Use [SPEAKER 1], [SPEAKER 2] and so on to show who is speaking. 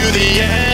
[SPEAKER 1] to the end.